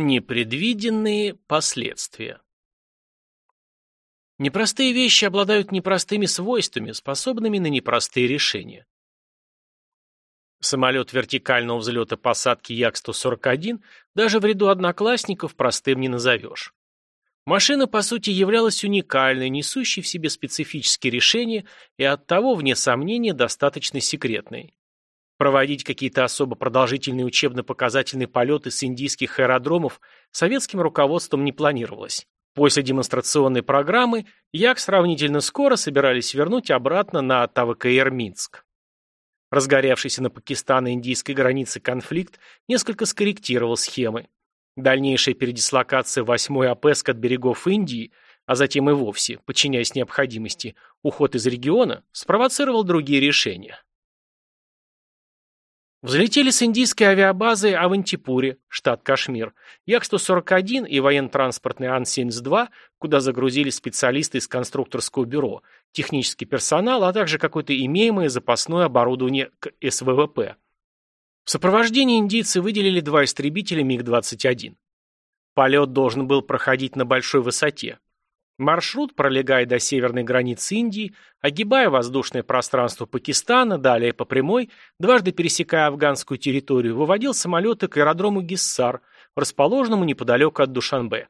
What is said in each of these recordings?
Непредвиденные последствия Непростые вещи обладают непростыми свойствами, способными на непростые решения. Самолет вертикального взлета посадки Як-141 даже в ряду одноклассников простым не назовешь. Машина, по сути, являлась уникальной, несущей в себе специфические решения и оттого, вне сомнения, достаточно секретной. Проводить какие-то особо продолжительные учебно-показательные полеты с индийских аэродромов советским руководством не планировалось. После демонстрационной программы Як сравнительно скоро собирались вернуть обратно на ТВКР Минск. Разгоревшийся на Пакистано-индийской границе конфликт несколько скорректировал схемы. Дальнейшая передислокация 8-й АПСК от берегов Индии, а затем и вовсе, подчиняясь необходимости, уход из региона, спровоцировал другие решения. Взлетели с индийской авиабазы Авантипуре, штат Кашмир, Як-141 и военно-транспортный Ан-72, куда загрузили специалисты из конструкторского бюро, технический персонал, а также какое-то имеемое запасное оборудование к СВВП. В сопровождении индийцы выделили два истребителя МиГ-21. Полет должен был проходить на большой высоте. Маршрут, пролегая до северной границы Индии, огибая воздушное пространство Пакистана, далее по прямой, дважды пересекая афганскую территорию, выводил самолеты к аэродрому Гиссар, расположенному неподалеку от Душанбе.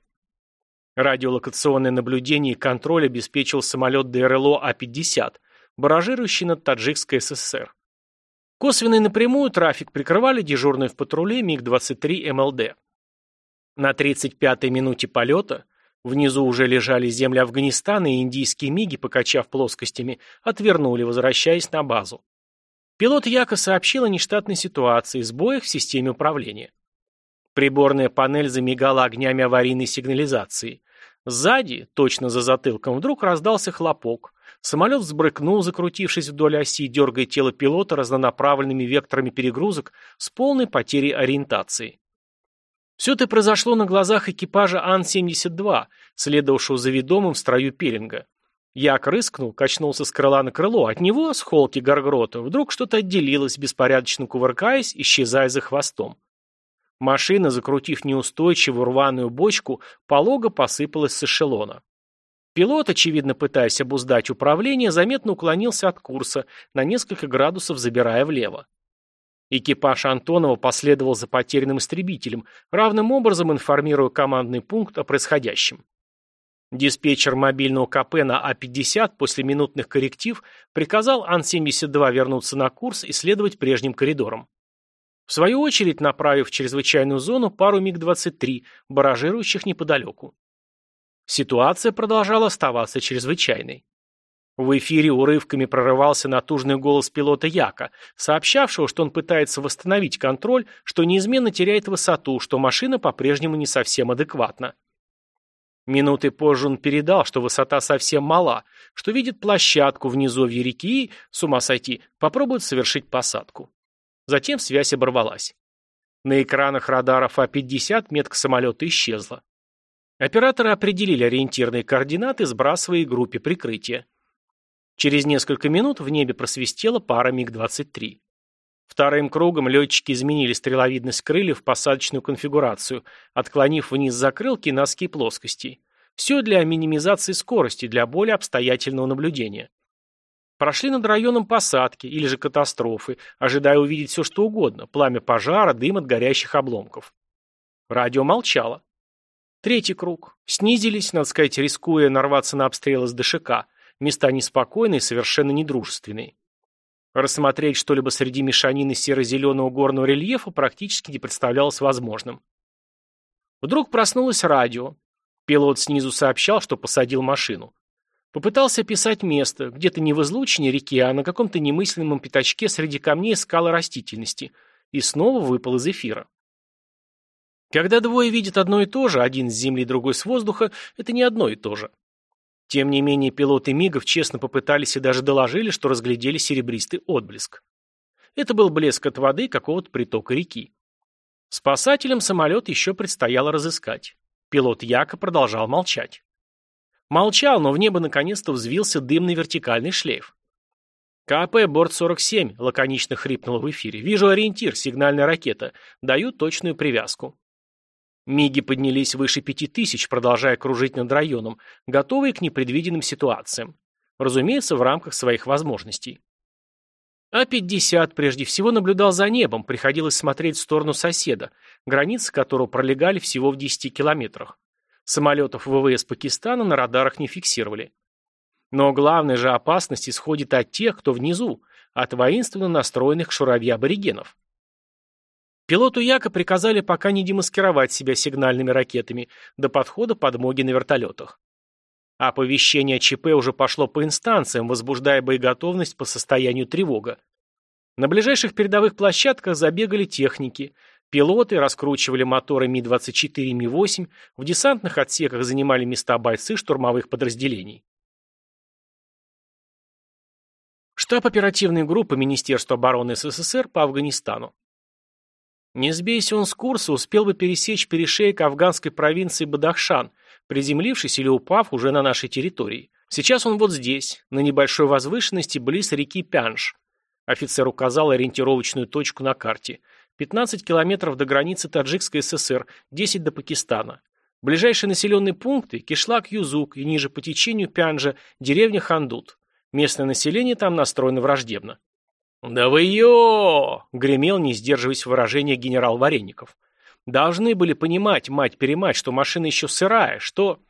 Радиолокационное наблюдение и контроль обеспечил самолет ДРЛО А-50, баражирующий над Таджикской ССР. Косвенно и напрямую трафик прикрывали дежурные в патруле МиГ-23 МЛД. На 35-й минуте полета – Внизу уже лежали земли Афганистана, и индийские миги, покачав плоскостями, отвернули, возвращаясь на базу. Пилот Яко сообщил о нештатной ситуации, сбоях в системе управления. Приборная панель замигала огнями аварийной сигнализации. Сзади, точно за затылком, вдруг раздался хлопок. Самолет взбрыкнул, закрутившись вдоль оси, дергая тело пилота разнонаправленными векторами перегрузок с полной потерей ориентации. Все это произошло на глазах экипажа Ан-72, следовавшего за ведомым в строю пилинга. Як рыскнул, качнулся с крыла на крыло. От него, с холки Гаргрота, вдруг что-то отделилось, беспорядочно кувыркаясь, исчезая за хвостом. Машина, закрутив неустойчивую рваную бочку, полого посыпалась с эшелона. Пилот, очевидно пытаясь обуздать управление, заметно уклонился от курса, на несколько градусов забирая влево. Экипаж Антонова последовал за потерянным истребителем, равным образом информируя командный пункт о происходящем. Диспетчер мобильного КП на А-50 после минутных корректив приказал Ан-72 вернуться на курс и следовать прежним коридорам. В свою очередь направив в чрезвычайную зону пару МиГ-23, баражирующих неподалеку. Ситуация продолжала оставаться чрезвычайной. В эфире урывками прорывался натужный голос пилота Яка, сообщавшего, что он пытается восстановить контроль, что неизменно теряет высоту, что машина по-прежнему не совсем адекватна. Минуты позже он передал, что высота совсем мала, что видит площадку внизу в реки и, с ума сойти, попробует совершить посадку. Затем связь оборвалась. На экранах радаров А-50 метка самолета исчезла. Операторы определили ориентирные координаты, сбрасывая группе прикрытия. Через несколько минут в небе просвистела пара МиГ-23. Вторым кругом летчики изменили стреловидность крыльев в посадочную конфигурацию, отклонив вниз закрылки носки плоскостей. Все для минимизации скорости, для более обстоятельного наблюдения. Прошли над районом посадки или же катастрофы, ожидая увидеть все что угодно, пламя пожара, дым от горящих обломков. Радио молчало. Третий круг. Снизились, надо сказать, рискуя нарваться на обстрел из ДШК. Места неспокойные, совершенно недружественные. Рассмотреть что-либо среди мешанины серо-зеленого горного рельефа практически не представлялось возможным. Вдруг проснулось радио. Пилот снизу сообщал, что посадил машину. Попытался описать место, где-то не в излучине реки, а на каком-то немыслимом пятачке среди камней скалы растительности, и снова выпал из эфира. Когда двое видят одно и то же, один с земли, другой с воздуха, это не одно и то же. Тем не менее, пилоты МИГов честно попытались и даже доложили, что разглядели серебристый отблеск. Это был блеск от воды какого-то притока реки. Спасателям самолет еще предстояло разыскать. Пилот Яко продолжал молчать. Молчал, но в небо наконец-то взвился дымный вертикальный шлейф. «КП, борт 47», — лаконично хрипнул в эфире. «Вижу ориентир, сигнальная ракета. Даю точную привязку». Миги поднялись выше пяти тысяч, продолжая кружить над районом, готовые к непредвиденным ситуациям. Разумеется, в рамках своих возможностей. А-50 прежде всего наблюдал за небом, приходилось смотреть в сторону соседа, границы которого пролегали всего в 10 километрах. Самолетов ВВС Пакистана на радарах не фиксировали. Но главная же опасность исходит от тех, кто внизу, от воинственно настроенных к шуравье аборигенов. Пилоту Яка приказали пока не демаскировать себя сигнальными ракетами до подхода подмоги на вертолетах. Оповещение о ЧП уже пошло по инстанциям, возбуждая боеготовность по состоянию тревога. На ближайших передовых площадках забегали техники. Пилоты раскручивали моторы Ми-24 и Ми-8, в десантных отсеках занимали места бойцы штурмовых подразделений. Штаб оперативной группы Министерства обороны СССР по Афганистану. Не сбейся он с курса, успел бы пересечь перешейк афганской провинции Бадахшан, приземлившись или упав уже на нашей территории. Сейчас он вот здесь, на небольшой возвышенности близ реки Пянш. Офицер указал ориентировочную точку на карте. 15 километров до границы Таджикской ССР, 10 до Пакистана. Ближайшие населенные пункты – Кишлак-Юзук и ниже по течению Пянжа – деревня Хандут. Местное население там настроено враждебно. «Да вы ё!» — гремел, не сдерживаясь выражения генерал Вареников. «Должны были понимать, мать-перемать, что машина еще сырая, что...»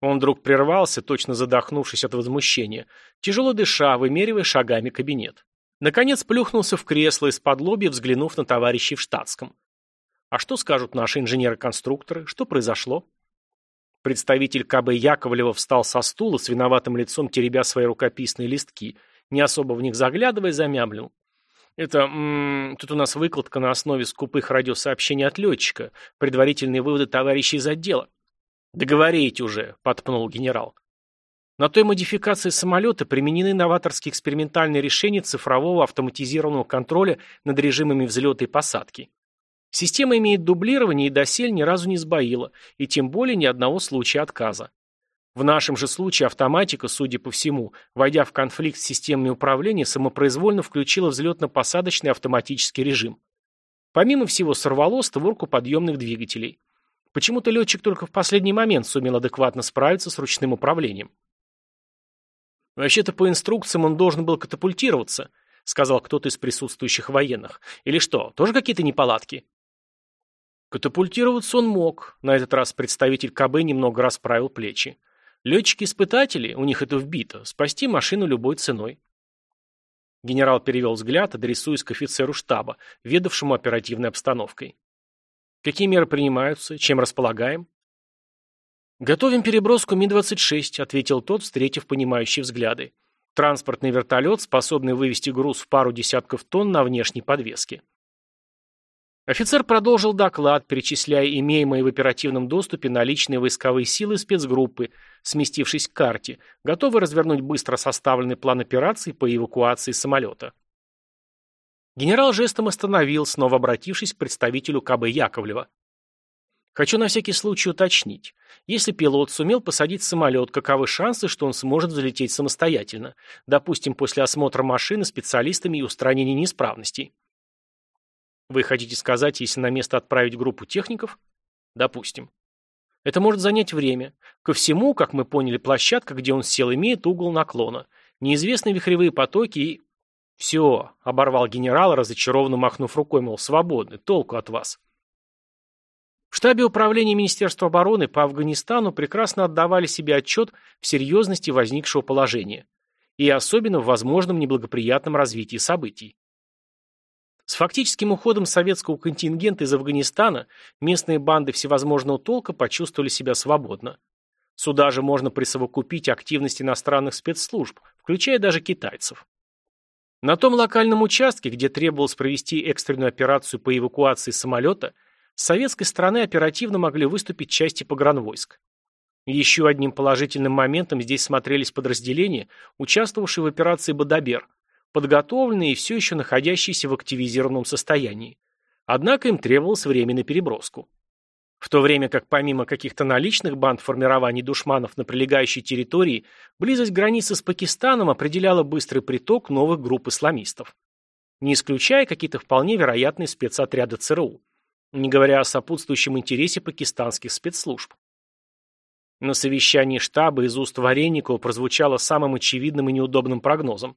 Он вдруг прервался, точно задохнувшись от возмущения, тяжело дыша, вымеривая шагами кабинет. Наконец плюхнулся в кресло из-под лобья, взглянув на товарищей в штатском. «А что скажут наши инженеры-конструкторы? Что произошло?» Представитель КБ Яковлева встал со стула, с виноватым лицом теребя свои рукописные листки – не особо в них заглядывая, замямлил. Это, м -м, тут у нас выкладка на основе скупых радиосообщений от летчика, предварительные выводы товарищей из отдела. Договорите уже, подпнул генерал. На той модификации самолета применены новаторские экспериментальные решения цифрового автоматизированного контроля над режимами взлета и посадки. Система имеет дублирование и досель ни разу не сбоила, и тем более ни одного случая отказа. В нашем же случае автоматика, судя по всему, войдя в конфликт с системами управления, самопроизвольно включила взлетно-посадочный автоматический режим. Помимо всего сорвало створку подъемных двигателей. Почему-то летчик только в последний момент сумел адекватно справиться с ручным управлением. «Вообще-то по инструкциям он должен был катапультироваться», сказал кто-то из присутствующих военных. «Или что, тоже какие-то неполадки?» Катапультироваться он мог. На этот раз представитель КБ немного расправил плечи. Летчики-испытатели, у них это вбито, спасти машину любой ценой. Генерал перевел взгляд, адресуясь к офицеру штаба, ведавшему оперативной обстановкой. Какие меры принимаются? Чем располагаем? «Готовим переброску Ми-26», — ответил тот, встретив понимающие взгляды. «Транспортный вертолет, способный вывести груз в пару десятков тонн на внешней подвеске». Офицер продолжил доклад, перечисляя имеемые в оперативном доступе наличные войсковые силы спецгруппы, сместившись к карте, готовы развернуть быстро составленный план операции по эвакуации самолета. Генерал жестом остановил, снова обратившись к представителю КБ Яковлева. Хочу на всякий случай уточнить. Если пилот сумел посадить самолет, каковы шансы, что он сможет взлететь самостоятельно? Допустим, после осмотра машины специалистами и устранения неисправностей. Вы хотите сказать, если на место отправить группу техников? Допустим. Это может занять время. Ко всему, как мы поняли, площадка, где он сел, имеет угол наклона. Неизвестные вихревые потоки и... Все, оборвал генерал, разочарованно махнув рукой, мол, свободны, толку от вас. В штабе управления Министерства обороны по Афганистану прекрасно отдавали себе отчет в серьезности возникшего положения и особенно в возможном неблагоприятном развитии событий. С фактическим уходом советского контингента из Афганистана местные банды всевозможного толка почувствовали себя свободно. Сюда же можно присовокупить активность иностранных спецслужб, включая даже китайцев. На том локальном участке, где требовалось провести экстренную операцию по эвакуации самолета, с советской стороны оперативно могли выступить части погранвойск. Еще одним положительным моментом здесь смотрелись подразделения, участвовавшие в операции «Бадабер», подготовленные и все еще находящиеся в активизированном состоянии. Однако им требовалось время на переброску. В то время как помимо каких-то наличных банд формирований душманов на прилегающей территории, близость границы с Пакистаном определяла быстрый приток новых групп исламистов. Не исключая какие-то вполне вероятные спецотряды ЦРУ. не говоря о сопутствующем интересе пакистанских спецслужб. На совещании штаба из уст Вареникова прозвучало самым очевидным и неудобным прогнозом.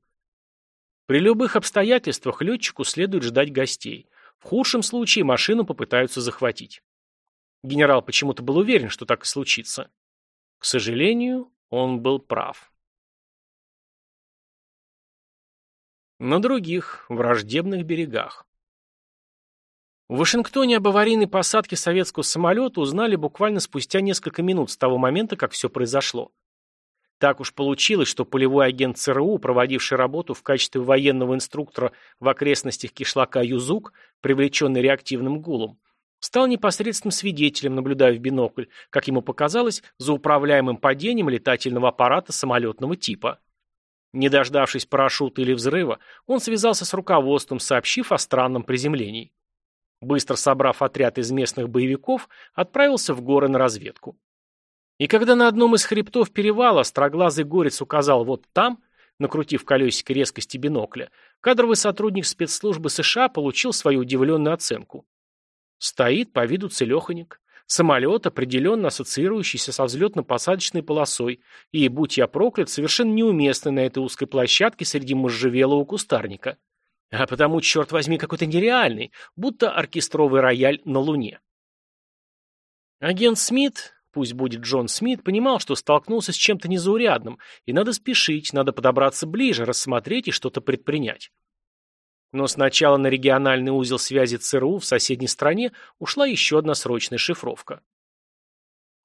При любых обстоятельствах летчику следует ждать гостей. В худшем случае машину попытаются захватить. Генерал почему-то был уверен, что так и случится. К сожалению, он был прав. На других, враждебных берегах. В Вашингтоне об аварийной посадке советского самолета узнали буквально спустя несколько минут с того момента, как все произошло. Так уж получилось, что полевой агент ЦРУ, проводивший работу в качестве военного инструктора в окрестностях кишлака Юзук, привлеченный реактивным гулом, стал непосредственным свидетелем, наблюдая в бинокль, как ему показалось, за управляемым падением летательного аппарата самолетного типа. Не дождавшись парашюта или взрыва, он связался с руководством, сообщив о странном приземлении. Быстро собрав отряд из местных боевиков, отправился в горы на разведку. И когда на одном из хребтов перевала строглазый горец указал вот там, накрутив колесико резкости бинокля, кадровый сотрудник спецслужбы США получил свою удивленную оценку. Стоит по виду целеханик. Самолет, определенно ассоциирующийся со взлетно-посадочной полосой, и, будь я проклят, совершенно неуместный на этой узкой площадке среди можжевелого кустарника. А потому, черт возьми, какой-то нереальный, будто оркестровый рояль на Луне. Агент Смит, пусть будет Джон Смит, понимал, что столкнулся с чем-то незаурядным, и надо спешить, надо подобраться ближе, рассмотреть и что-то предпринять. Но сначала на региональный узел связи ЦРУ в соседней стране ушла еще одна срочная шифровка.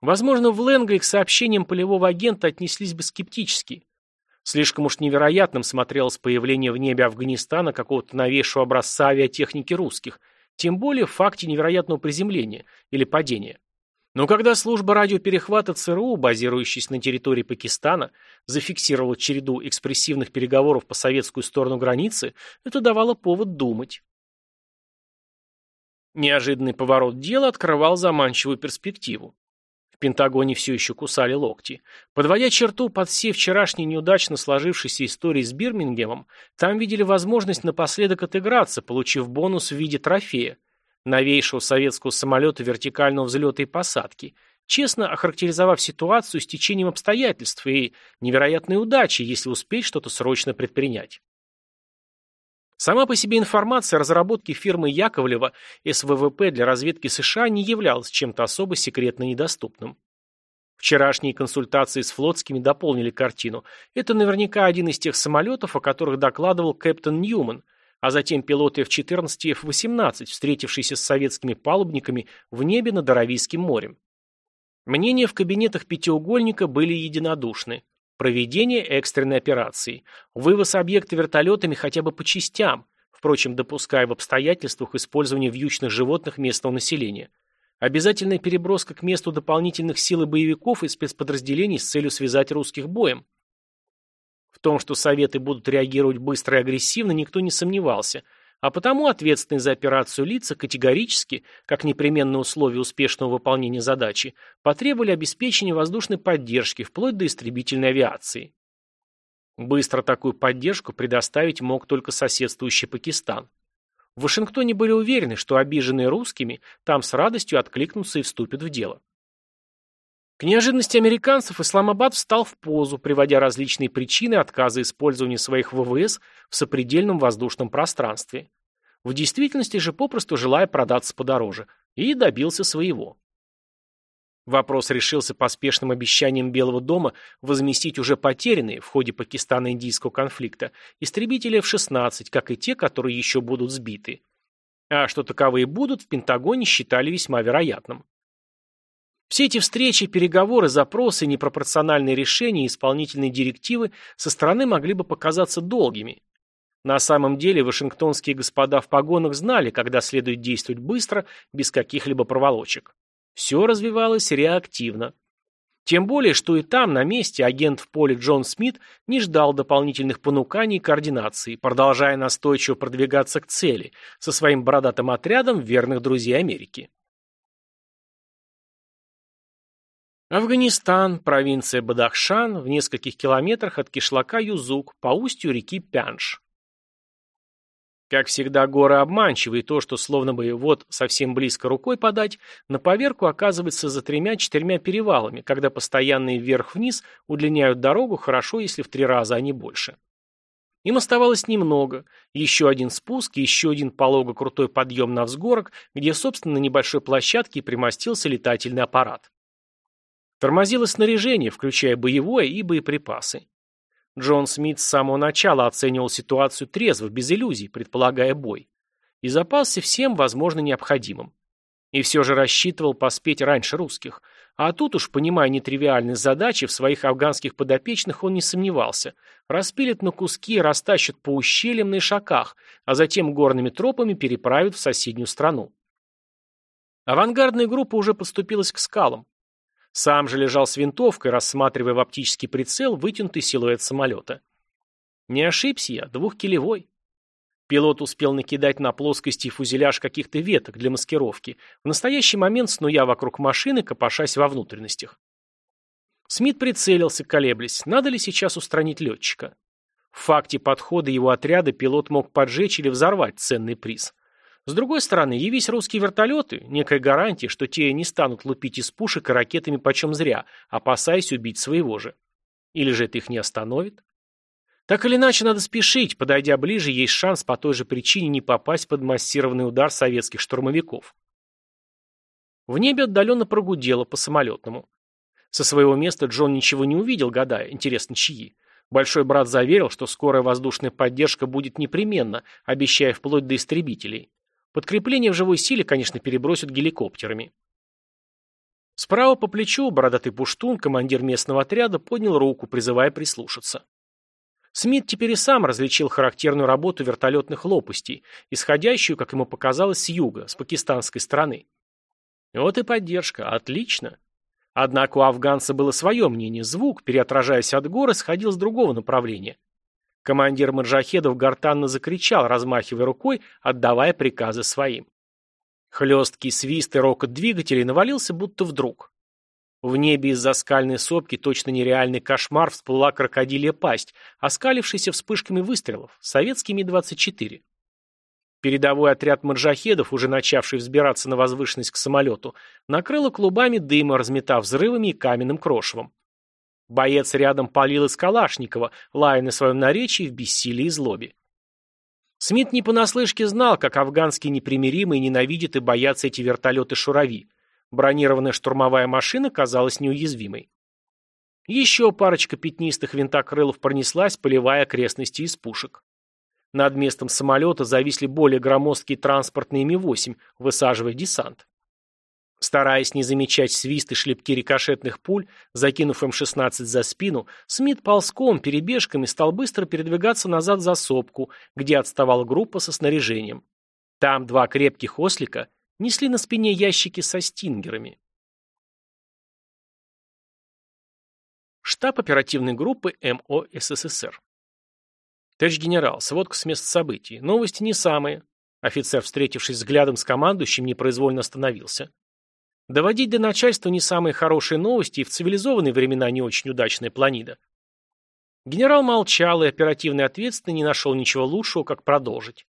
Возможно, в Лэнгли к сообщениям полевого агента отнеслись бы скептически. Слишком уж невероятным смотрелось появление в небе Афганистана какого-то новейшего образца авиатехники русских, тем более в факте невероятного приземления или падения. Но когда служба радиоперехвата ЦРУ, базирующаяся на территории Пакистана, зафиксировала череду экспрессивных переговоров по советскую сторону границы, это давало повод думать. Неожиданный поворот дела открывал заманчивую перспективу. В Пентагоне все еще кусали локти. Подводя черту под все вчерашние неудачно сложившиеся истории с Бирмингемом, там видели возможность напоследок отыграться, получив бонус в виде трофея – новейшего советского самолета вертикального взлета и посадки, честно охарактеризовав ситуацию с течением обстоятельств и невероятной удачей, если успеть что-то срочно предпринять. Сама по себе информация о разработке фирмы Яковлева СВВП для разведки США не являлась чем-то особо секретно недоступным. Вчерашние консультации с флотскими дополнили картину. Это наверняка один из тех самолетов, о которых докладывал Кэптон Ньюман, а затем пилоты F-14 и F-18, встретившиеся с советскими палубниками в небе над Аравийским морем. Мнения в кабинетах пятиугольника были единодушны. Проведение экстренной операции, вывоз объекта вертолетами хотя бы по частям, впрочем, допуская в обстоятельствах использования вьючных животных местного населения, обязательная переброска к месту дополнительных сил и боевиков и спецподразделений с целью связать русских боем, том, что Советы будут реагировать быстро и агрессивно, никто не сомневался, а потому ответственные за операцию лица категорически, как непременное условие успешного выполнения задачи, потребовали обеспечения воздушной поддержки вплоть до истребительной авиации. Быстро такую поддержку предоставить мог только соседствующий Пакистан. В Вашингтоне были уверены, что обиженные русскими там с радостью откликнутся и вступят в дело. К неожиданности американцев Исламабад встал в позу, приводя различные причины отказа использования своих ВВС в сопредельном воздушном пространстве. В действительности же попросту желая продаться подороже. И добился своего. Вопрос решился поспешным обещанием Белого дома возместить уже потерянные в ходе Пакистано-Индийского конфликта истребители F-16, как и те, которые еще будут сбиты. А что таковые будут, в Пентагоне считали весьма вероятным. Все эти встречи, переговоры, запросы, непропорциональные решения и исполнительные директивы со стороны могли бы показаться долгими. На самом деле вашингтонские господа в погонах знали, когда следует действовать быстро, без каких-либо проволочек. Все развивалось реактивно. Тем более, что и там, на месте, агент в поле Джон Смит не ждал дополнительных понуканий и координации, продолжая настойчиво продвигаться к цели со своим бородатым отрядом верных друзей Америки. Афганистан, провинция Бадахшан, в нескольких километрах от кишлака Юзук, по устью реки Пянш. Как всегда, горы обманчивы, и то, что словно бы вот совсем близко рукой подать, на поверку оказывается за тремя-четырьмя перевалами, когда постоянные вверх-вниз удлиняют дорогу хорошо, если в три раза, а не больше. Им оставалось немного. Еще один спуск, еще один полого крутой подъем на взгорок, где, собственно, на небольшой площадке примостился летательный аппарат. Тормозило снаряжение, включая боевое и боеприпасы. Джон Смит с самого начала оценивал ситуацию трезво, без иллюзий, предполагая бой. И запасся всем, возможно, необходимым. И все же рассчитывал поспеть раньше русских. А тут уж, понимая нетривиальность задачи, в своих афганских подопечных он не сомневался. Распилят на куски растащат по ущельям на ишаках, а затем горными тропами переправят в соседнюю страну. Авангардная группа уже подступилась к скалам. Сам же лежал с винтовкой, рассматривая в оптический прицел вытянутый силуэт самолета. Не ошибся я, двухкилевой. Пилот успел накидать на плоскости фюзеляж каких-то веток для маскировки, в настоящий момент снуя вокруг машины, копошась во внутренностях. Смит прицелился, колеблясь, надо ли сейчас устранить летчика. В факте подхода его отряда пилот мог поджечь или взорвать ценный приз. С другой стороны, явись русские вертолеты, некая гарантия, что те не станут лупить из пушек и ракетами почем зря, опасаясь убить своего же. Или же это их не остановит? Так или иначе, надо спешить, подойдя ближе, есть шанс по той же причине не попасть под массированный удар советских штурмовиков. В небе отдаленно прогудело по самолетному. Со своего места Джон ничего не увидел, гадая, интересно, чьи. Большой брат заверил, что скорая воздушная поддержка будет непременно, обещая вплоть до истребителей. Подкрепление в живой силе, конечно, перебросят геликоптерами. Справа по плечу бородатый пуштун, командир местного отряда, поднял руку, призывая прислушаться. Смит теперь и сам различил характерную работу вертолетных лопастей, исходящую, как ему показалось, с юга, с пакистанской стороны. Вот и поддержка. Отлично. Однако у афганца было свое мнение. Звук, переотражаясь от горы, сходил с другого направления. Командир маджахедов гортанно закричал, размахивая рукой, отдавая приказы своим. Хлесткий свист и рокот двигателей навалился будто вдруг. В небе из-за скальной сопки точно нереальный кошмар всплыла крокодилья пасть, оскалившаяся вспышками выстрелов, советский Ми-24. Передовой отряд маджахедов, уже начавший взбираться на возвышенность к самолету, накрыло клубами дыма, разметав взрывами и каменным крошевом. Боец рядом палил из Калашникова, лая на своем наречии в бессилии и злобе. Смит не понаслышке знал, как афганские непримиримые ненавидят и боятся эти вертолеты-шурави. Бронированная штурмовая машина казалась неуязвимой. Еще парочка пятнистых винтокрылов пронеслась, поливая окрестности из пушек. Над местом самолета зависли более громоздкие транспортные Ми-8, высаживая десант. Стараясь не замечать свист и шлепки рикошетных пуль, закинув М-16 за спину, Смит ползком, перебежками стал быстро передвигаться назад за сопку, где отставала группа со снаряжением. Там два крепких ослика несли на спине ящики со стингерами. Штаб оперативной группы МО СССР. Товарищ генерал, сводка с места событий. Новости не самые. Офицер, встретившись взглядом с командующим, непроизвольно остановился. Доводить до начальства не самые хорошие новости и в цивилизованные времена не очень удачная планида. Генерал молчал и оперативный ответственный не нашел ничего лучшего, как продолжить.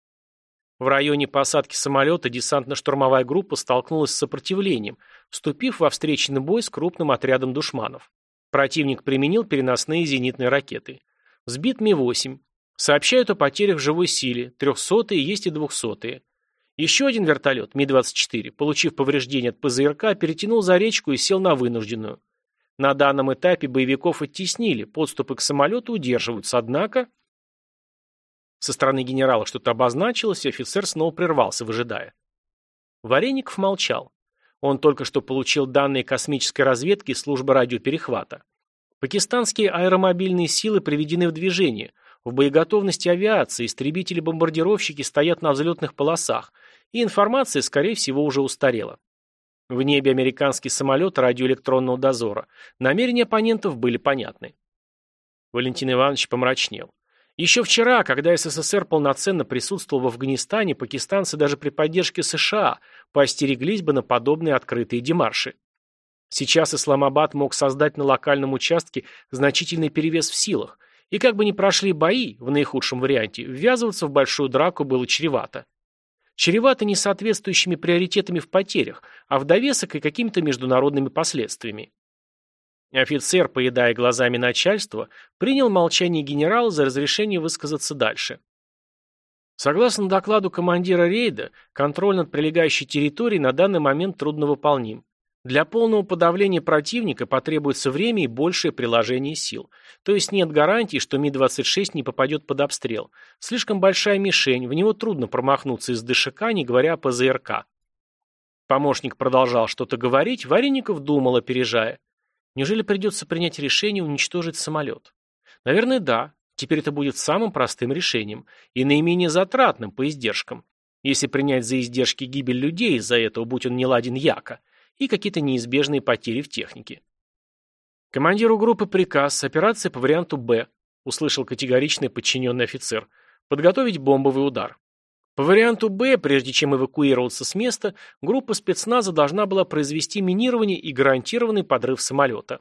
В районе посадки самолета десантно-штурмовая группа столкнулась с сопротивлением, вступив во встречный бой с крупным отрядом душманов. Противник применил переносные зенитные ракеты. Сбит Ми-8. Сообщают о потерях в живой силе, трехсотые есть и двухсотые. Еще один вертолет, Ми-24, получив повреждения от ПЗРК, перетянул за речку и сел на вынужденную. На данном этапе боевиков оттеснили, подступы к самолету удерживаются, однако... Со стороны генерала что-то обозначилось, и офицер снова прервался, выжидая. Вареников молчал. Он только что получил данные космической разведки службы радиоперехвата. Пакистанские аэромобильные силы приведены в движение. В боеготовности авиации истребители-бомбардировщики стоят на взлетных полосах – и информация, скорее всего, уже устарела. В небе американский самолет радиоэлектронного дозора. Намерения оппонентов были понятны. Валентин Иванович помрачнел. Еще вчера, когда СССР полноценно присутствовал в Афганистане, пакистанцы даже при поддержке США поостереглись бы на подобные открытые демарши. Сейчас Исламабад мог создать на локальном участке значительный перевес в силах, И как бы ни прошли бои, в наихудшем варианте, ввязываться в большую драку было чревато. Чревато не соответствующими приоритетами в потерях, а в довесок и какими-то международными последствиями. Офицер, поедая глазами начальства, принял молчание генерала за разрешение высказаться дальше. Согласно докладу командира рейда, контроль над прилегающей территорией на данный момент трудновыполним. Для полного подавления противника потребуется время и большее приложение сил. То есть нет гарантии, что Ми-26 не попадет под обстрел. Слишком большая мишень, в него трудно промахнуться из ДШК, не говоря о ПЗРК. Помощник продолжал что-то говорить, Вареников думал, опережая. Неужели придется принять решение уничтожить самолет? Наверное, да. Теперь это будет самым простым решением и наименее затратным по издержкам. Если принять за издержки гибель людей из-за этого, будь он не ладен яко, и какие-то неизбежные потери в технике. Командиру группы приказ, операция по варианту «Б», услышал категоричный подчиненный офицер, подготовить бомбовый удар. По варианту «Б», прежде чем эвакуироваться с места, группа спецназа должна была произвести минирование и гарантированный подрыв самолета.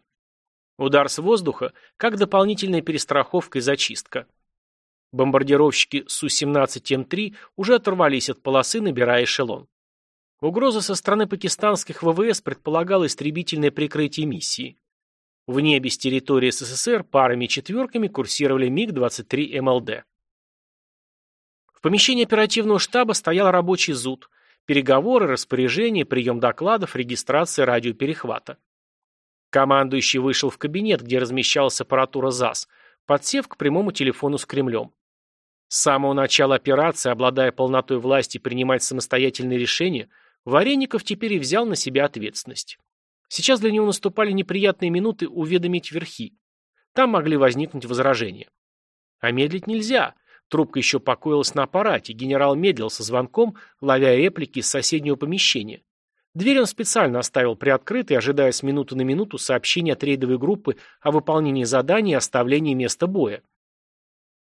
Удар с воздуха, как дополнительная перестраховка и зачистка. Бомбардировщики Су-17М3 уже оторвались от полосы, набирая эшелон. Угроза со стороны пакистанских ВВС предполагала истребительное прикрытие миссии. В небе с территории СССР парами четверками курсировали МиГ-23 МЛД. В помещении оперативного штаба стоял рабочий зуд, переговоры, распоряжения, прием докладов, регистрация радиоперехвата. Командующий вышел в кабинет, где размещалась аппаратура ЗАС, подсев к прямому телефону с Кремлем. С самого начала операции, обладая полнотой власти принимать самостоятельные решения, Вареников теперь и взял на себя ответственность. Сейчас для него наступали неприятные минуты уведомить верхи. Там могли возникнуть возражения. А медлить нельзя. Трубка еще покоилась на аппарате, генерал медлил со звонком, ловя реплики из соседнего помещения. Дверь он специально оставил приоткрытой, ожидая с минуты на минуту сообщения от рейдовой группы о выполнении задания и оставлении места боя.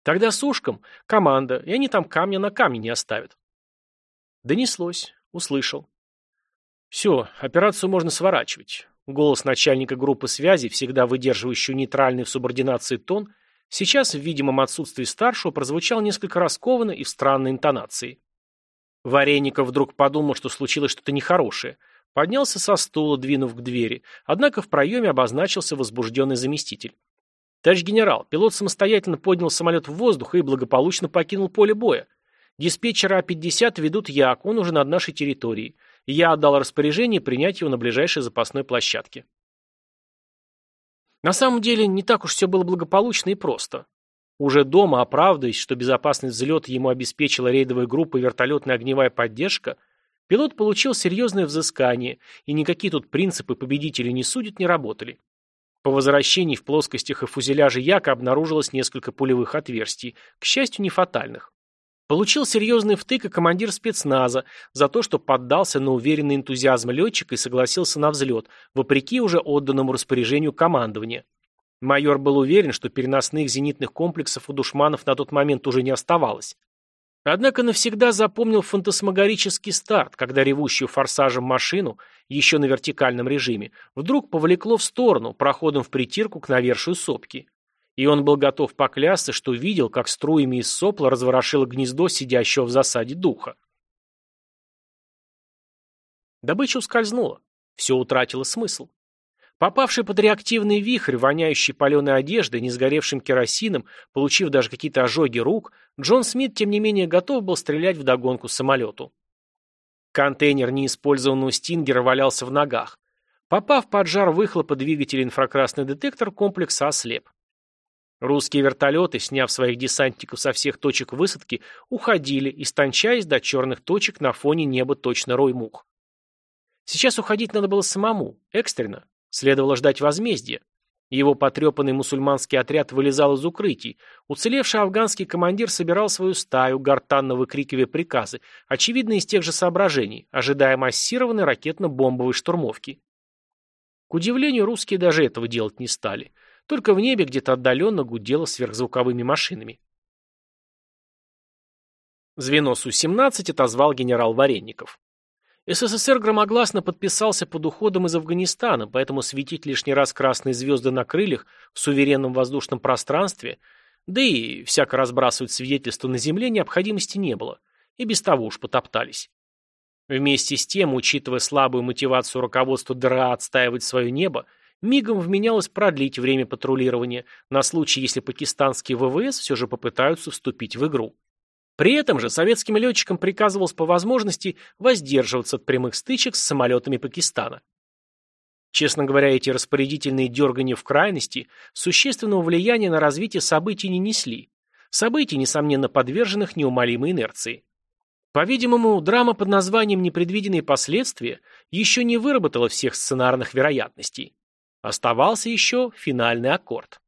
Тогда с ушком команда, и они там камня на камне не оставят. Донеслось, услышал. Все, операцию можно сворачивать. Голос начальника группы связи, всегда выдерживающего нейтральный в субординации тон, сейчас в видимом отсутствии старшего прозвучал несколько раскованно и в странной интонации. Вареников вдруг подумал, что случилось что-то нехорошее. Поднялся со стула, двинув к двери, однако в проеме обозначился возбужденный заместитель. «Товарищ генерал, пилот самостоятельно поднял самолет в воздух и благополучно покинул поле боя. Диспетчера А-50 ведут Як, он уже над нашей территорией. Я отдал распоряжение принять его на ближайшей запасной площадке. На самом деле, не так уж все было благополучно и просто. Уже дома, оправдываясь, что безопасность взлета ему обеспечила рейдовая группа и вертолетная огневая поддержка, пилот получил серьезное взыскание, и никакие тут принципы победителей не судят не работали. По возвращении в плоскостях и фюзеляже Яка обнаружилось несколько пулевых отверстий, к счастью, не фатальных. Получил серьезный втык и командир спецназа за то, что поддался на уверенный энтузиазм летчика и согласился на взлет, вопреки уже отданному распоряжению командования. Майор был уверен, что переносных зенитных комплексов у душманов на тот момент уже не оставалось. Однако навсегда запомнил фантасмагорический старт, когда ревущую форсажем машину, еще на вертикальном режиме, вдруг повлекло в сторону, проходом в притирку к навершию сопки. И он был готов поклясться, что видел, как струями из сопла разворошило гнездо сидящего в засаде духа. Добыча ускользнула. Все утратило смысл. Попавший под реактивный вихрь, воняющий паленой одеждой, не сгоревшим керосином, получив даже какие-то ожоги рук, Джон Смит, тем не менее, готов был стрелять в догонку самолету. Контейнер неиспользованного стингера валялся в ногах. Попав под жар выхлопа двигателя инфракрасный детектор, комплекс ослеп. Русские вертолеты, сняв своих десантников со всех точек высадки, уходили, истончаясь до черных точек на фоне неба точно рой мух. Сейчас уходить надо было самому, экстренно. Следовало ждать возмездия. Его потрепанный мусульманский отряд вылезал из укрытий. Уцелевший афганский командир собирал свою стаю, гортанно выкрикивая приказы, очевидно из тех же соображений, ожидая массированной ракетно-бомбовой штурмовки. К удивлению, русские даже этого делать не стали – только в небе где-то отдаленно гудело сверхзвуковыми машинами. Звено Су-17 отозвал генерал Варенников. СССР громогласно подписался под уходом из Афганистана, поэтому светить лишний раз красные звезды на крыльях в суверенном воздушном пространстве Да и всяко разбрасывать свидетельства на земле необходимости не было. И без того уж потоптались. Вместе с тем, учитывая слабую мотивацию руководства ДРА отстаивать свое небо, мигом вменялось продлить время патрулирования на случай, если пакистанские ВВС все же попытаются вступить в игру. При этом же советским летчикам приказывалось по возможности воздерживаться от прямых стычек с самолетами Пакистана. Честно говоря, эти распорядительные дергания в крайности существенного влияния на развитие событий не несли. Событий, несомненно, подверженных неумолимой инерции. По-видимому, драма под названием «Непредвиденные последствия» еще не выработала всех сценарных вероятностей. Оставался еще финальный аккорд.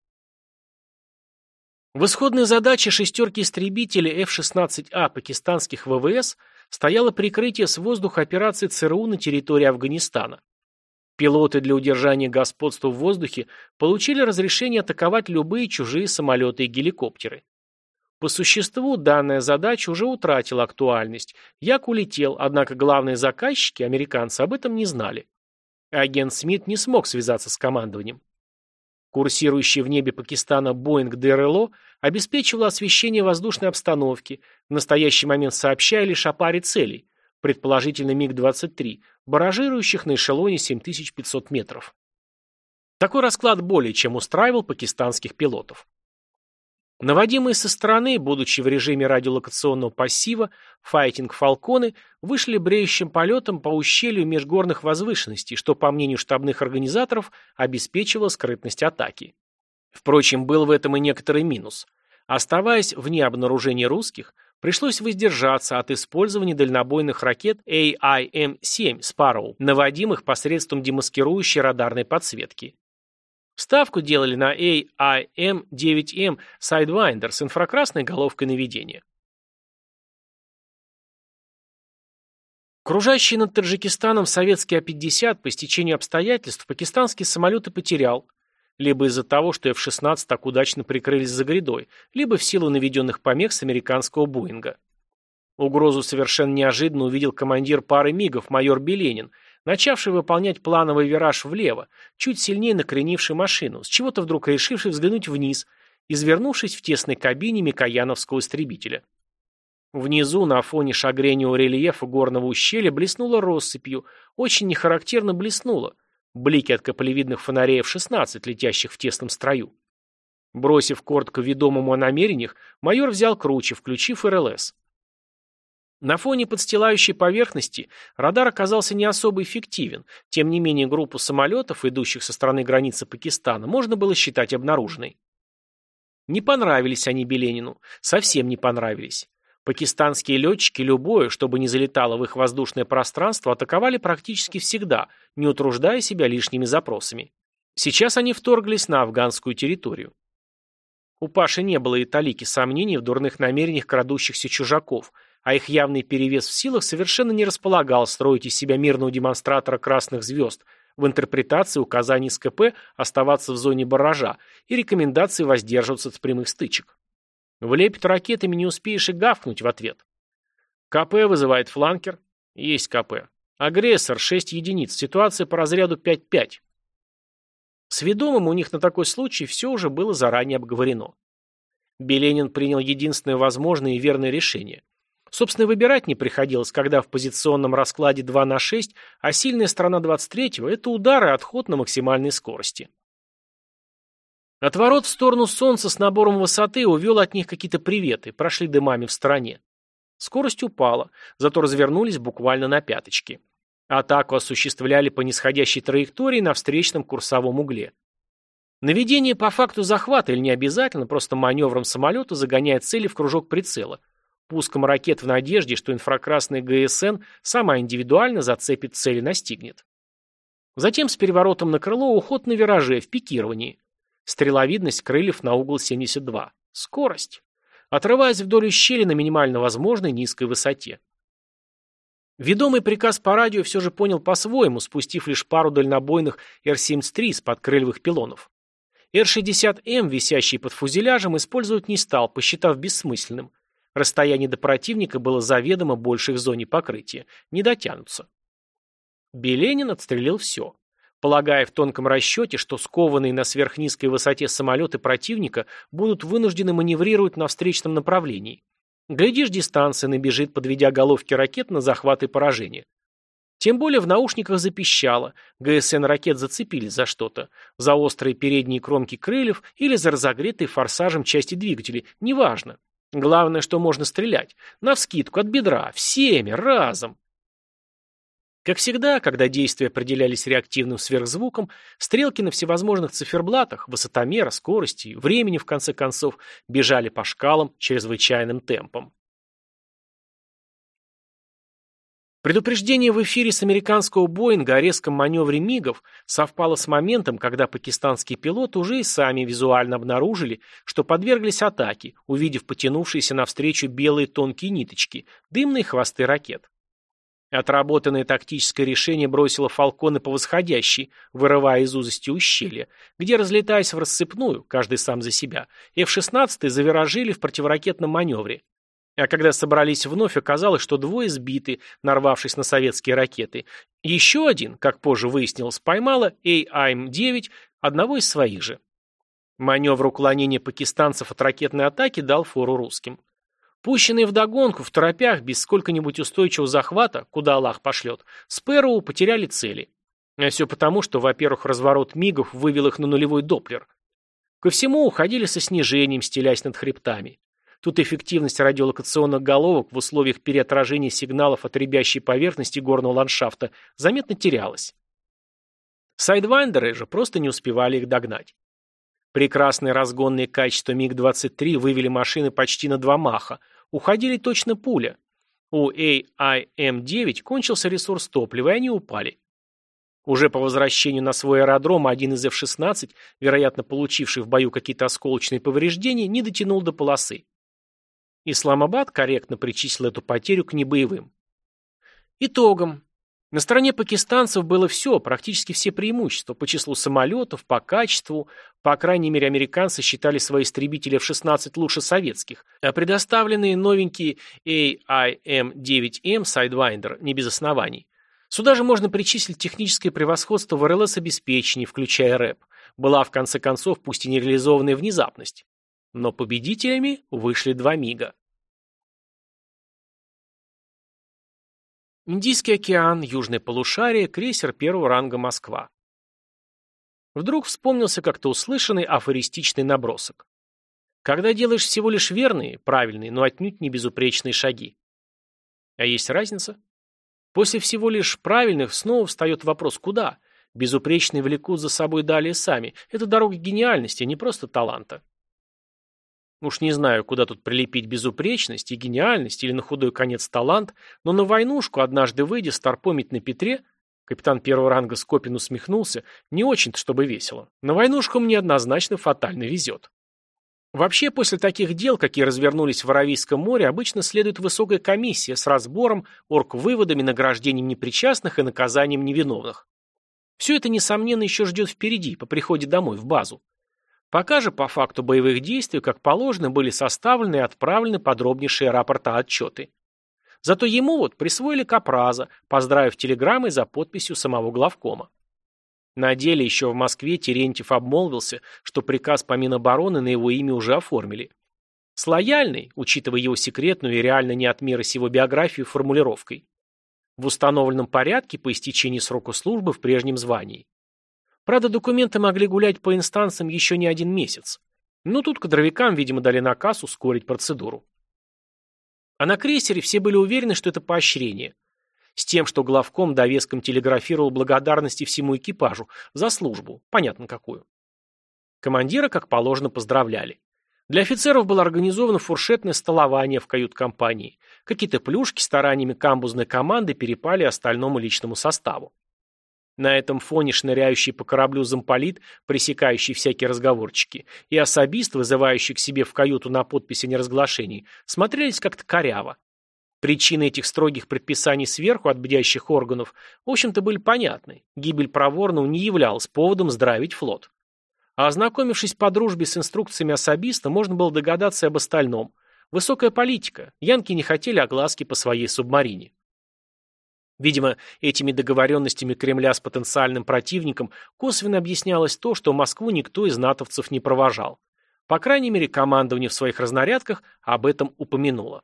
В исходной задаче шестерки истребителей F-16А пакистанских ВВС стояло прикрытие с воздуха операции ЦРУ на территории Афганистана. Пилоты для удержания господства в воздухе получили разрешение атаковать любые чужие самолеты и геликоптеры. По существу данная задача уже утратила актуальность. Як улетел, однако главные заказчики, американцы, об этом не знали. Агент Смит не смог связаться с командованием. Курсирующий в небе Пакистана Боинг ДРЛО обеспечивал освещение воздушной обстановки, в настоящий момент сообщая лишь о паре целей, предположительно МиГ-23, баражирующих на эшелоне 7500 метров. Такой расклад более чем устраивал пакистанских пилотов. Наводимые со стороны, будучи в режиме радиолокационного пассива, файтинг-фалконы вышли бреющим полетом по ущелью межгорных возвышенностей, что, по мнению штабных организаторов, обеспечивало скрытность атаки. Впрочем, был в этом и некоторый минус. Оставаясь вне обнаружения русских, пришлось воздержаться от использования дальнобойных ракет AIM-7 Sparrow, наводимых посредством демаскирующей радарной подсветки. Ставку делали на AIM-9M Sidewinder с инфракрасной головкой наведения. Кружащий над Таджикистаном советский А-50 по стечению обстоятельств пакистанские самолеты потерял, либо из-за того, что F-16 так удачно прикрылись за грядой, либо в силу наведенных помех с американского Боинга. Угрозу совершенно неожиданно увидел командир пары МИГов майор Беленин, начавший выполнять плановый вираж влево, чуть сильнее накренивший машину, с чего-то вдруг решивший взглянуть вниз, извернувшись в тесной кабине Микояновского истребителя. Внизу, на фоне шагрениевого рельефа горного ущелья, блеснула россыпью, очень нехарактерно блеснула – блики от каплевидных фонарей F-16, летящих в тесном строю. Бросив коротко ведомому о намерениях, майор взял круче, включив РЛС. На фоне подстилающей поверхности радар оказался не особо эффективен, тем не менее группу самолетов, идущих со стороны границы Пакистана, можно было считать обнаруженной. Не понравились они Беленину, совсем не понравились. Пакистанские летчики любое, чтобы не залетало в их воздушное пространство, атаковали практически всегда, не утруждая себя лишними запросами. Сейчас они вторглись на афганскую территорию. У Паши не было и талики сомнений в дурных намерениях крадущихся чужаков, а их явный перевес в силах совершенно не располагал строить из себя мирного демонстратора красных звезд в интерпретации указаний СКП оставаться в зоне баража и рекомендации воздерживаться от прямых стычек. Влепит ракетами, не успеешь и гавкнуть в ответ. КП вызывает фланкер. Есть КП. Агрессор, 6 единиц. Ситуация по разряду 5-5. С ведомым у них на такой случай все уже было заранее обговорено. Беленин принял единственное возможное и верное решение. Собственно, выбирать не приходилось, когда в позиционном раскладе 2 на 6, а сильная сторона 23-го – это удары и отход на максимальной скорости. Отворот в сторону солнца с набором высоты увел от них какие-то приветы, прошли дымами в стороне. Скорость упала, зато развернулись буквально на пяточки. Атаку осуществляли по нисходящей траектории на встречном курсовом угле. Наведение по факту захвата или не обязательно, просто маневром самолета загоняет цели в кружок прицела. Пуском ракет в надежде, что инфракрасный ГСН сама индивидуально зацепит цель и настигнет. Затем с переворотом на крыло уход на вираже в пикировании. Стреловидность крыльев на угол 72. Скорость. Отрываясь вдоль щели на минимально возможной низкой высоте. Ведомый приказ по радио все же понял по-своему, спустив лишь пару дальнобойных Р-73 с подкрыльевых пилонов. Р-60М, висящий под фузеляжем, использовать не стал, посчитав бессмысленным. Расстояние до противника было заведомо больше их зоне покрытия. Не дотянутся. Беленин отстрелил все. полагая в тонком расчете, что скованные на сверхнизкой высоте самолеты противника будут вынуждены маневрировать на встречном направлении. Глядишь, дистанция набежит, подведя головки ракет на захват и поражение. Тем более в наушниках запищало, ГСН ракет зацепились за что-то, за острые передние кромки крыльев или за разогретые форсажем части двигателей, неважно. Главное, что можно стрелять. Навскидку, от бедра, всеми, разом. Как всегда, когда действия определялись реактивным сверхзвуком, стрелки на всевозможных циферблатах, высотомера, скорости, времени, в конце концов, бежали по шкалам чрезвычайным темпом. Предупреждение в эфире с американского Боинга о резком маневре МИГов совпало с моментом, когда пакистанские пилоты уже и сами визуально обнаружили, что подверглись атаке, увидев потянувшиеся навстречу белые тонкие ниточки, дымные хвосты ракет. Отработанное тактическое решение бросило фалконы по восходящей, вырывая из узости ущелья, где, разлетаясь в рассыпную, каждый сам за себя, F-16 завиражили в противоракетном маневре. А когда собрались вновь, оказалось, что двое сбиты, нарвавшись на советские ракеты. Еще один, как позже выяснилось, поймала AIM-9 одного из своих же. Маневр уклонения пакистанцев от ракетной атаки дал фору русским. Пущенные вдогонку, в торопях, без сколько-нибудь устойчивого захвата, куда Аллах пошлет, Спэроу потеряли цели. А все потому, что, во-первых, разворот мигов вывел их на нулевой доплер. Ко всему уходили со снижением, стелясь над хребтами. Тут эффективность радиолокационных головок в условиях переотражения сигналов от рябящей поверхности горного ландшафта заметно терялась. Сайдвайндеры же просто не успевали их догнать. Прекрасные разгонные качества МиГ-23 вывели машины почти на два маха, уходили точно пуля. У AIM-9 кончился ресурс топлива, и они упали. Уже по возвращению на свой аэродром один из F-16, вероятно получивший в бою какие-то осколочные повреждения, не дотянул до полосы. Исламабад корректно причислил эту потерю к небоевым. Итогом. На стороне пакистанцев было все, практически все преимущества по числу самолетов, по качеству. По крайней мере, американцы считали свои истребители F-16 лучше советских, а предоставленные новенькие AIM-9M Sidewinder не без оснований. Сюда же можно причислить техническое превосходство в РЛС-обеспечении, включая РЭП. Была, в конце концов, пусть и нереализованная внезапность. Но победителями вышли два МиГа. Индийский океан, южное полушарие, крейсер первого ранга «Москва». Вдруг вспомнился как-то услышанный афористичный набросок. Когда делаешь всего лишь верные, правильные, но отнюдь не безупречные шаги. А есть разница? После всего лишь правильных снова встает вопрос «куда?». Безупречные влекут за собой далее сами. Это дорога гениальности, а не просто таланта. Уж не знаю, куда тут прилепить безупречность и гениальность или на худой конец талант, но на войнушку, однажды выйдя, старпомить на Петре, капитан первого ранга Скопин усмехнулся, не очень-то, чтобы весело. На войнушку мне однозначно фатально везет. Вообще, после таких дел, какие развернулись в Аравийском море, обычно следует высокая комиссия с разбором, орг-выводами, награждением непричастных и наказанием невиновных. Все это, несомненно, еще ждет впереди, по приходе домой, в базу. Пока же по факту боевых действий, как положено, были составлены и отправлены подробнейшие рапорта-отчеты. Зато ему вот присвоили капраза, поздравив телеграммой за подписью самого главкома. На деле еще в Москве Терентьев обмолвился, что приказ по Минобороны на его имя уже оформили. С лояльной, учитывая его секретную и реально не от мира сего биографию, формулировкой. В установленном порядке по истечении срока службы в прежнем звании. Правда, документы могли гулять по инстанциям еще не один месяц. Но тут кадровикам, видимо, дали наказ ускорить процедуру. А на крейсере все были уверены, что это поощрение. С тем, что главком довеском телеграфировал благодарности всему экипажу за службу, понятно какую. Командира, как положено, поздравляли. Для офицеров было организовано фуршетное столование в кают-компании. Какие-то плюшки стараниями камбузной команды перепали остальному личному составу. На этом фоне шныряющий по кораблю замполит, пресекающий всякие разговорчики, и особист, вызывающий к себе в каюту на подписи о неразглашении, смотрелись как-то коряво. Причины этих строгих предписаний сверху от бдящих органов, в общем-то, были понятны. Гибель Проворного не являлась поводом здравить флот. А ознакомившись по дружбе с инструкциями особиста, можно было догадаться об остальном. Высокая политика. Янки не хотели огласки по своей субмарине. Видимо, этими договоренностями Кремля с потенциальным противником косвенно объяснялось то, что Москву никто из натовцев не провожал. По крайней мере, командование в своих разнарядках об этом упомянуло.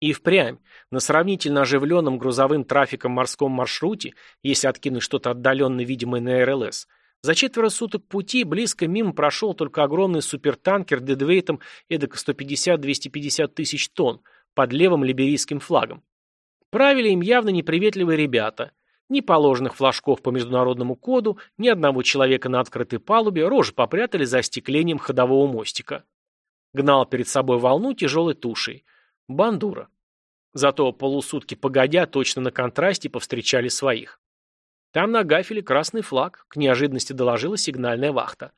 И впрямь, на сравнительно оживленном грузовым трафиком морском маршруте, если откинуть что-то отдаленно видимое на РЛС, за четверо суток пути близко мимо прошел только огромный супертанкер дедвейтом эдак 150-250 тысяч тонн под левым либерийским флагом. Правили им явно неприветливые ребята. Ни положенных флажков по международному коду, ни одного человека на открытой палубе, рожи попрятали за остеклением ходового мостика. Гнал перед собой волну тяжелой тушей. Бандура. Зато полусутки погодя точно на контрасте повстречали своих. Там на гафеле красный флаг, к неожиданности доложила сигнальная вахта.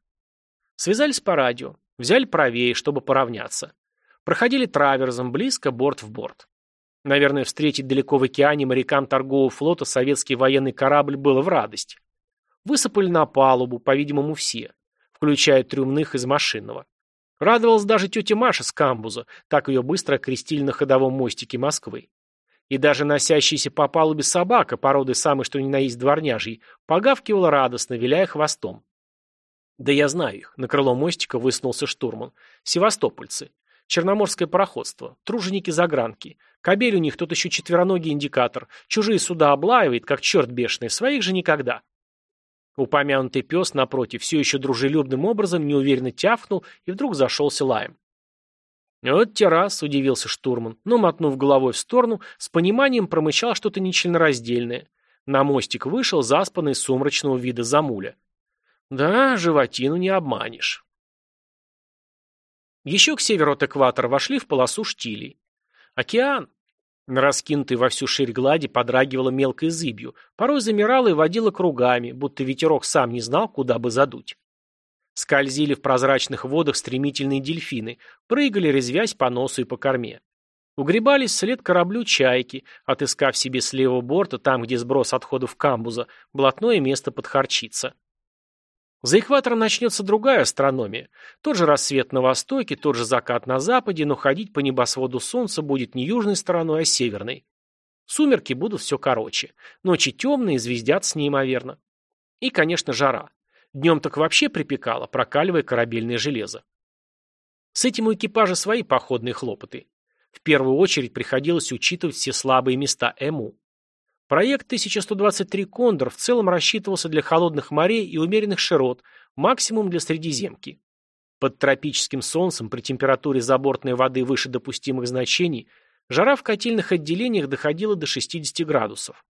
Связались по радио, взяли правее, чтобы поравняться. Проходили траверзом, близко, борт в борт. Наверное, встретить далеко в океане морякам торгового флота советский военный корабль было в радость. Высыпали на палубу, по-видимому, все, включая трюмных из машинного. Радовалась даже тетя Маша с камбуза, так ее быстро окрестили на ходовом мостике Москвы. И даже носящаяся по палубе собака, породы самой что ни на есть дворняжьей, погавкивала радостно, виляя хвостом. Да я знаю их. На крыло мостика высунулся штурман. Севастопольцы. Черноморское пароходство. Труженики-загранки. Кабель у них тот еще четвероногий индикатор. Чужие суда облаивает, как черт бешеный, своих же никогда. Упомянутый пес, напротив, все еще дружелюбным образом неуверенно тявкнул и вдруг зашелся лаем. «Вот террас», — удивился штурман, но, мотнув головой в сторону, с пониманием промычал что-то нечленораздельное. На мостик вышел заспанный сумрачного вида замуля. «Да, животину не обманешь». Еще к северу от экватора вошли в полосу штилей. Океан. На раскинутой во всю ширь глади подрагивала мелкой зыбью, порой замирала и водила кругами, будто ветерок сам не знал, куда бы задуть. Скользили в прозрачных водах стремительные дельфины, прыгали, резвясь по носу и по корме. Угребались вслед кораблю чайки, отыскав себе с левого борта, там, где сброс отходов камбуза, блатное место подхарчиться. За экватором начнется другая астрономия. Тот же рассвет на востоке, тот же закат на западе, но ходить по небосводу солнца будет не южной стороной, а северной. Сумерки будут все короче. Ночи темные, звездятся неимоверно. И, конечно, жара. Днем так вообще припекало, прокаливая корабельное железо. С этим у экипажа свои походные хлопоты. В первую очередь приходилось учитывать все слабые места ЭМУ. Проект 1123 «Кондор» в целом рассчитывался для холодных морей и умеренных широт, максимум для Средиземки. Под тропическим солнцем при температуре забортной воды выше допустимых значений жара в котельных отделениях доходила до 60 градусов.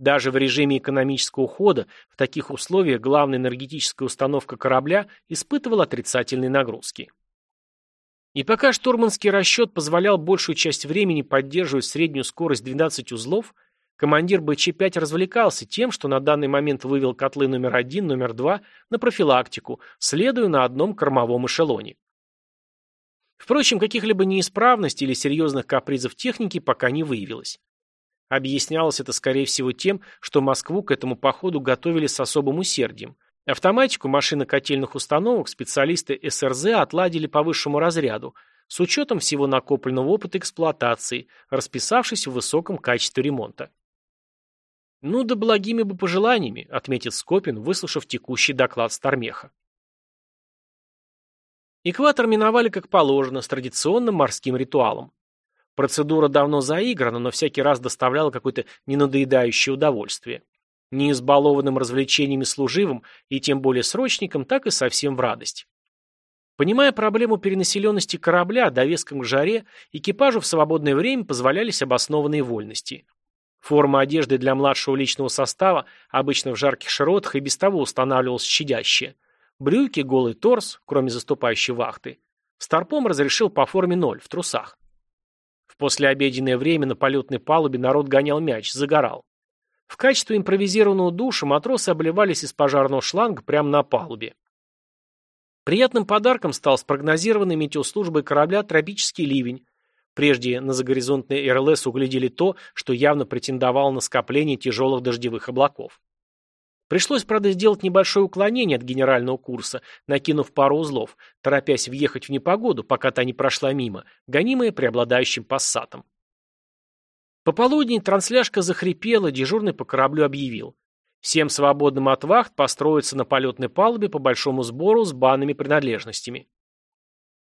Даже в режиме экономического ухода в таких условиях главная энергетическая установка корабля испытывала отрицательные нагрузки. И пока штурманский расчет позволял большую часть времени поддерживать среднюю скорость 12 узлов, Командир БЧ-5 развлекался тем, что на данный момент вывел котлы номер один, номер два на профилактику, следуя на одном кормовом эшелоне. Впрочем, каких-либо неисправностей или серьезных капризов техники пока не выявилось. Объяснялось это, скорее всего, тем, что Москву к этому походу готовили с особым усердием. Автоматику машинокотельных установок специалисты СРЗ отладили по высшему разряду, с учетом всего накопленного опыта эксплуатации, расписавшись в высоком качестве ремонта. «Ну да благими бы пожеланиями», — отметит Скопин, выслушав текущий доклад Стармеха. Экватор миновали как положено, с традиционным морским ритуалом. Процедура давно заиграна, но всякий раз доставляла какое-то ненадоедающее удовольствие. Не избалованным развлечениями служивым и тем более срочникам, так и совсем в радость. Понимая проблему перенаселенности корабля, довеском к жаре, экипажу в свободное время позволялись обоснованные вольности. Форма одежды для младшего личного состава, обычно в жарких широтах, и без того устанавливалась щадящая. Брюки, голый торс, кроме заступающей вахты. Старпом разрешил по форме ноль, в трусах. В послеобеденное время на полетной палубе народ гонял мяч, загорал. В качестве импровизированного душа матросы обливались из пожарного шланга прямо на палубе. Приятным подарком стал спрогнозированный метеослужбой корабля тропический ливень, Прежде на загоризонтной РЛС углядели то, что явно претендовало на скопление тяжелых дождевых облаков. Пришлось, правда, сделать небольшое уклонение от генерального курса, накинув пару узлов, торопясь въехать в непогоду, пока та не прошла мимо, гонимая преобладающим пассатом. Пополудни трансляшка захрипела, дежурный по кораблю объявил. Всем свободным от вахт построиться на полетной палубе по большому сбору с банными принадлежностями.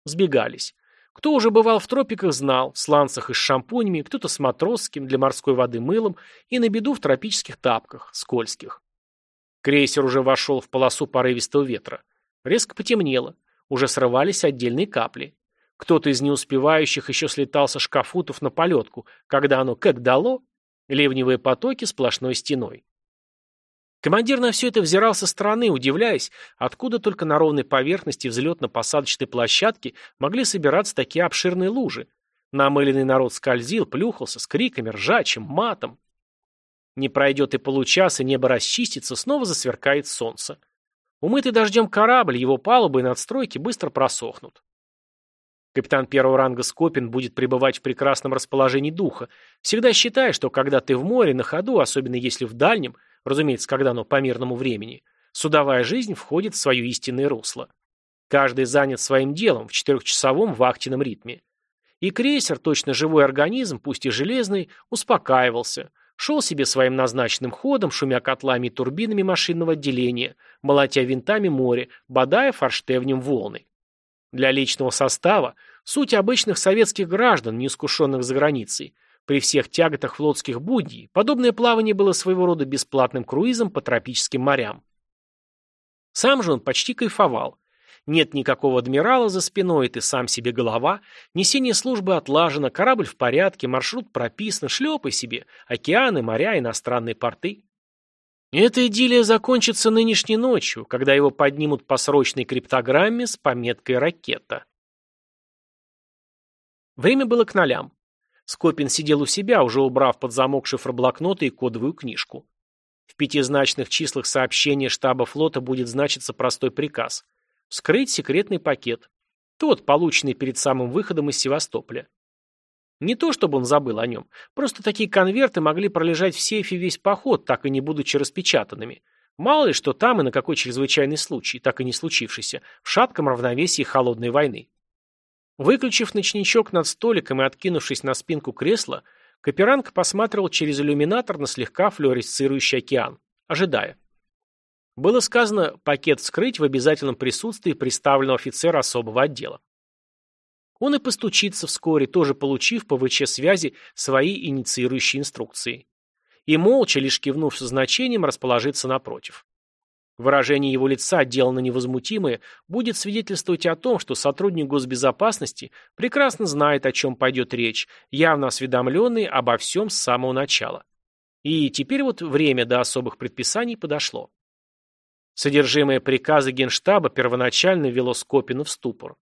Сбегались. Кто уже бывал в тропиках, знал, в сланцах и с шампунями, кто-то с матросским, для морской воды мылом, и на беду в тропических тапках, скользких. Крейсер уже вошел в полосу порывистого ветра. Резко потемнело. Уже срывались отдельные капли. Кто-то из неуспевающих еще слетал со шкафутов на полетку, когда оно как дало, ливневые потоки сплошной стеной. Командир на все это взирал со стороны, удивляясь, откуда только на ровной поверхности взлетно-посадочной площадки могли собираться такие обширные лужи. Намыленный народ скользил, плюхался с криками, ржачем, матом. Не пройдет и получаса, небо расчистится, снова засверкает солнце. Умытый дождем корабль, его палубы и надстройки быстро просохнут. Капитан первого ранга Скопин будет пребывать в прекрасном расположении духа, всегда считая, что когда ты в море, на ходу, особенно если в дальнем, разумеется, когда оно по мирному времени, судовая жизнь входит в свое истинное русло. Каждый занят своим делом в четырехчасовом вахтенном ритме. И крейсер, точно живой организм, пусть и железный, успокаивался, шел себе своим назначенным ходом, шумя котлами и турбинами машинного отделения, молотя винтами море, бодая форштевнем волны. Для личного состава суть обычных советских граждан, неискушенных за границей. При всех тяготах флотских будней подобное плавание было своего рода бесплатным круизом по тропическим морям. Сам же он почти кайфовал. Нет никакого адмирала за спиной, ты сам себе голова, несение службы отлажено, корабль в порядке, маршрут прописан, шлепай себе, океаны, моря, иностранные порты. Эта идиллия закончится нынешней ночью, когда его поднимут по срочной криптограмме с пометкой «Ракета». Время было к нолям. Скопин сидел у себя, уже убрав под замок шифроблокноты и кодовую книжку. В пятизначных числах сообщения штаба флота будет значиться простой приказ – вскрыть секретный пакет. Тот, полученный перед самым выходом из Севастополя. Не то, чтобы он забыл о нем. Просто такие конверты могли пролежать в сейфе весь поход, так и не будучи распечатанными. Мало ли, что там и на какой чрезвычайный случай, так и не случившийся, в шатком равновесии холодной войны. Выключив ночничок над столиком и откинувшись на спинку кресла, Каперанг посматривал через иллюминатор на слегка флуоресцирующий океан, ожидая. Было сказано пакет вскрыть в обязательном присутствии представленного офицера особого отдела. Он и постучится вскоре, тоже получив по ВЧ-связи свои инициирующие инструкции. И молча, лишь кивнув со значением, расположиться напротив. Выражение его лица, отделано невозмутимое, будет свидетельствовать о том, что сотрудник госбезопасности прекрасно знает, о чем пойдет речь, явно осведомленный обо всем с самого начала. И теперь вот время до особых предписаний подошло. Содержимое приказа Генштаба первоначально вело Скопину в ступор.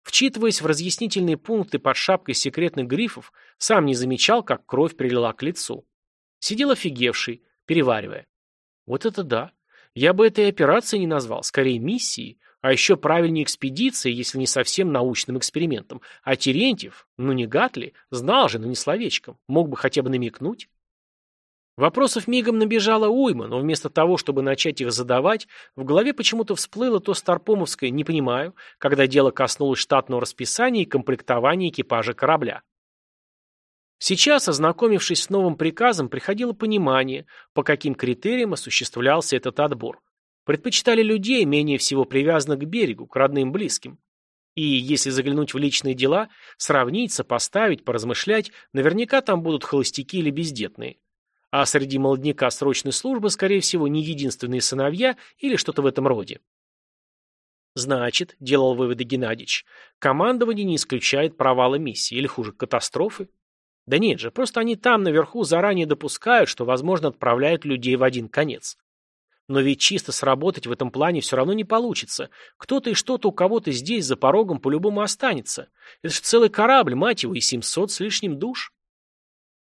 Вчитываясь в разъяснительные пункты под шапкой секретных грифов, сам не замечал, как кровь прилила к лицу. Сидел офигевший, переваривая. Вот это да. Я бы этой операцией не назвал, скорее миссией, а еще правильнее экспедицией, если не совсем научным экспериментом. А Терентьев, ну не гад ли, знал же, но не словечком, мог бы хотя бы намекнуть. Вопросов мигом набежало уйма, но вместо того, чтобы начать их задавать, в голове почему-то всплыло то старпомовское «не понимаю», когда дело коснулось штатного расписания и комплектования экипажа корабля. Сейчас, ознакомившись с новым приказом, приходило понимание, по каким критериям осуществлялся этот отбор. Предпочитали людей, менее всего привязанных к берегу, к родным близким. И если заглянуть в личные дела, сравнить, сопоставить, поразмышлять, наверняка там будут холостяки или бездетные. А среди молодняка срочной службы, скорее всего, не единственные сыновья или что-то в этом роде. Значит, делал выводы Геннадьевич, командование не исключает провала миссии, или хуже, катастрофы. Да нет же, просто они там наверху заранее допускают, что, возможно, отправляют людей в один конец. Но ведь чисто сработать в этом плане все равно не получится. Кто-то и что-то у кого-то здесь за порогом по-любому останется. Это же целый корабль, мать его, и 700 с лишним душ.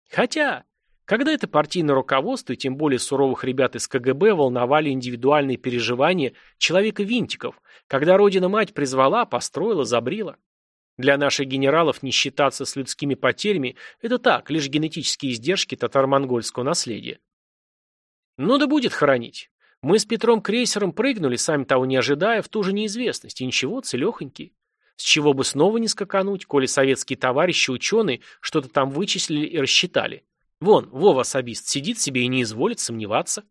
Хотя, когда это партийное руководство, и тем более суровых ребят из КГБ, волновали индивидуальные переживания человека-винтиков, когда Родина-мать призвала, построила, забрила. Для наших генералов не считаться с людскими потерями – это так, лишь генетические издержки татаро-монгольского наследия. Ну да будет хоронить. Мы с Петром Крейсером прыгнули, сами того не ожидая, в ту же неизвестность, и ничего, целехонький. С чего бы снова не скакануть, коли советские товарищи-ученые что-то там вычислили и рассчитали. Вон, Вова особист сидит себе и не изволит сомневаться.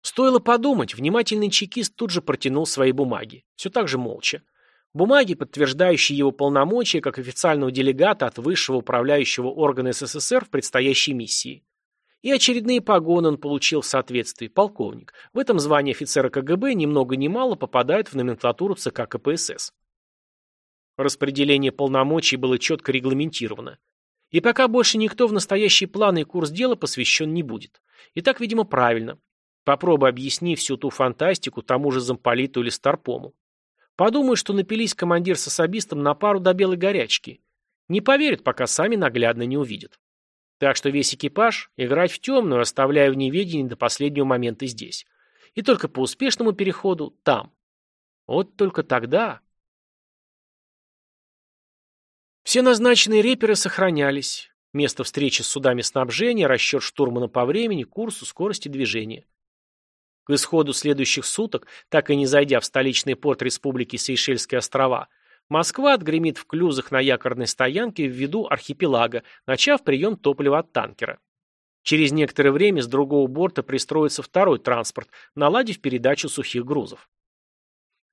Стоило подумать, внимательный чекист тут же протянул свои бумаги. Все так же молча. Бумаги, подтверждающие его полномочия как официального делегата от высшего управляющего органа СССР в предстоящей миссии. И очередные погоны он получил в соответствии, полковник. В этом звании офицера КГБ ни много ни мало попадает в номенклатуру ЦК КПСС. Распределение полномочий было четко регламентировано. И пока больше никто в настоящий план и курс дела посвящен не будет. И так, видимо, правильно. Попробуй объясни всю ту фантастику тому же замполиту или старпому. Подумают, что напились командир с особистом на пару до белой горячки. Не поверят, пока сами наглядно не увидят. Так что весь экипаж играть в темную, оставляя в неведении до последнего момента здесь. И только по успешному переходу там. Вот только тогда... Все назначенные реперы сохранялись. Место встречи с судами снабжения, расчет штурмана по времени, курсу, скорости движения. К исходу следующих суток, так и не зайдя в столичный порт Республики Сейшельские острова, Москва отгремит в клюзах на якорной стоянке в виду архипелага, начав прием топлива от танкера. Через некоторое время с другого борта пристроится второй транспорт, наладив передачу сухих грузов.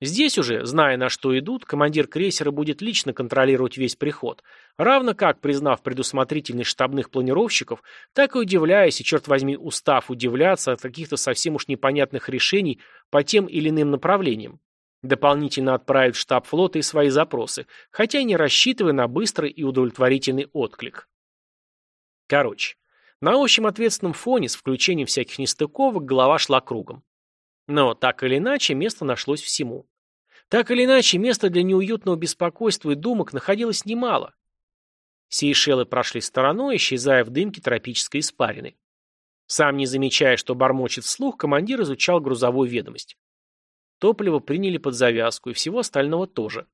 Здесь уже, зная на что идут, командир крейсера будет лично контролировать весь приход, равно как, признав предусмотрительность штабных планировщиков, так и удивляясь и, черт возьми, устав удивляться от каких-то совсем уж непонятных решений по тем или иным направлениям, Дополнительно отправить в штаб флота и свои запросы, хотя и не рассчитывая на быстрый и удовлетворительный отклик. Короче, на общем ответственном фоне с включением всяких нестыковок голова шла кругом. Но так или иначе место нашлось всему. Так или иначе места для неуютного беспокойства и думок находилось немало. Сейшелы прошли стороной, исчезая в дымке тропической испарины. Сам не замечая, что бормочет вслух, командир изучал грузовую ведомость. Топливо приняли под завязку, и всего остального тоже.